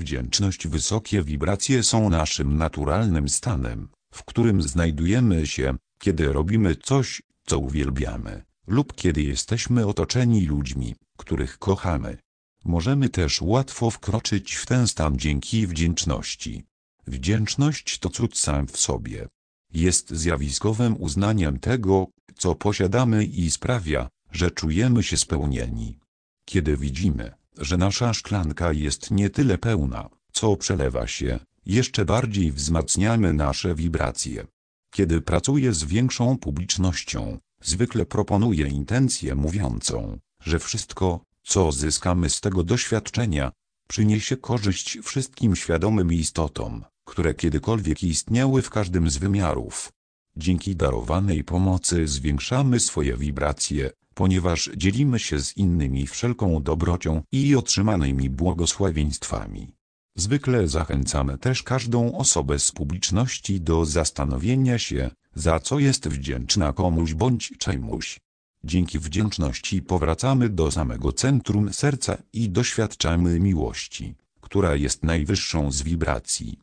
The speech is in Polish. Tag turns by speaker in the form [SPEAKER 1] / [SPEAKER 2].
[SPEAKER 1] Wdzięczność wysokie wibracje są naszym naturalnym stanem, w którym znajdujemy się, kiedy robimy coś, co uwielbiamy, lub kiedy jesteśmy otoczeni ludźmi, których kochamy. Możemy też łatwo wkroczyć w ten stan dzięki wdzięczności. Wdzięczność to cud sam w sobie. Jest zjawiskowym uznaniem tego, co posiadamy i sprawia, że czujemy się spełnieni. Kiedy widzimy, że nasza szklanka jest nie tyle pełna, co przelewa się, jeszcze bardziej wzmacniamy nasze wibracje. Kiedy pracuję z większą publicznością, zwykle proponuję intencję mówiącą, że wszystko, co zyskamy z tego doświadczenia, przyniesie korzyść wszystkim świadomym istotom, które kiedykolwiek istniały w każdym z wymiarów. Dzięki darowanej pomocy zwiększamy swoje wibracje, ponieważ dzielimy się z innymi wszelką dobrocią i otrzymanymi błogosławieństwami. Zwykle zachęcamy też każdą osobę z publiczności do zastanowienia się, za co jest wdzięczna komuś bądź czemuś. Dzięki wdzięczności powracamy do samego centrum serca i doświadczamy miłości, która jest najwyższą z wibracji.